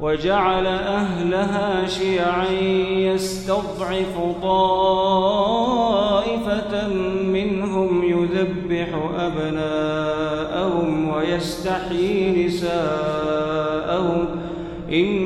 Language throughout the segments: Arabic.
وجعل أهلها شيعا يستضعف طائفة منهم يذبح أبناءهم ويستحيي نساءهم. إنه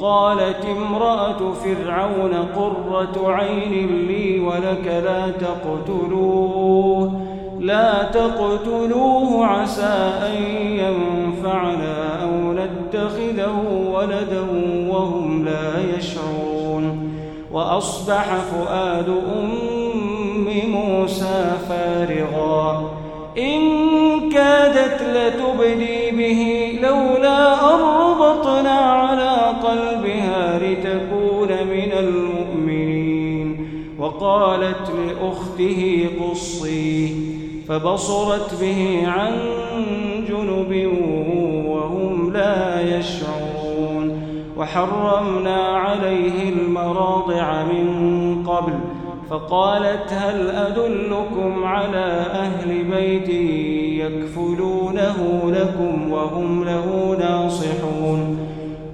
وقالت امرأة فرعون قرة عين لي ولك لا تقتلوه لا تقتلوه عسى أن ينفعنا أو نتخذه ولدا وهم لا يشعرون. وأصبح فؤاد أم موسى فارغا. إن كادت لتبدي به لولا أن لتكون من المؤمنين. وقالت لأخته قصي فبصرت به عن جنب وهم لا يشعرون. وحرمنا عليه المراضع من قبل فقالت هل أدلكم على أهل بيت يكفلونه لكم وهم له ناصحون؟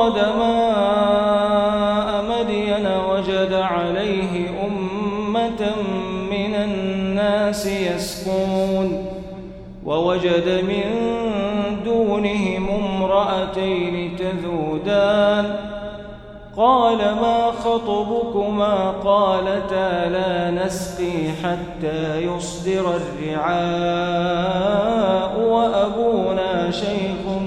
ورد ماء مدين وجد عليه أمة من الناس يسقون ووجد من دونهم امرأتين تذودان قال ما خطبكما قالتا لا نسقي حتى يصدر الرعاء وأبونا شيخ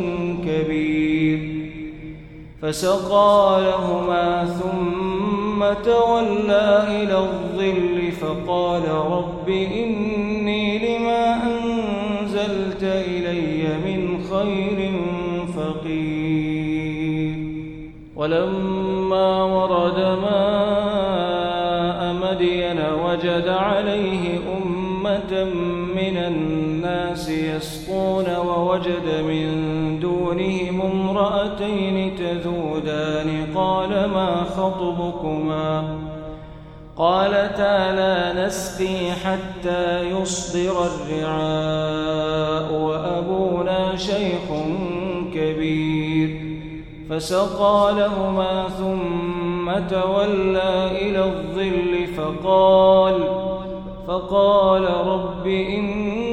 فسقى لهما ثم تولى إلى الظل فقال رب إني لما أنزلت إلي من خير فقير. ولما ورد ماء مدين وجد عليه أمة من الناس يسقون ووجد من دونهم امرأتين تذودان. قال ما خطبكما؟ قالتا لا نسقي حتى يصدر الرعاء وأبونا شيخ كبير. فسقى لهما ثم تولى إلى الظل فقال فقال رب إني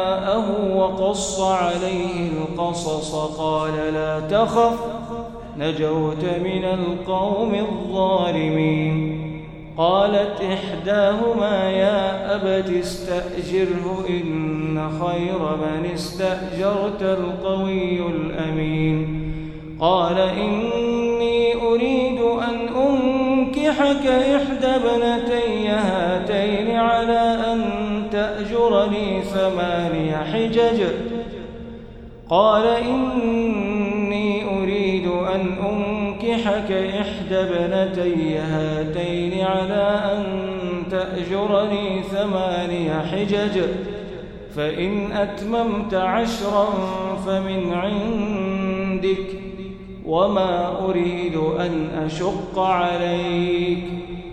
وقص عليه القصص قال لا تخف نجوت من القوم الظالمين. قالت إحداهما يا أبت استأجره إن خير من استأجرت القوي الأمين. قال إني أريد أن أنكحك إحدى ابنتي هاتين على أن تأجرني ثماني حجج. قال إني أريد أن أنكحك إحدى ابنتي هاتين على أن تأجرني ثماني حجج. فإن أتممت عشرا فمن عندك وما أريد أن أشق عليك.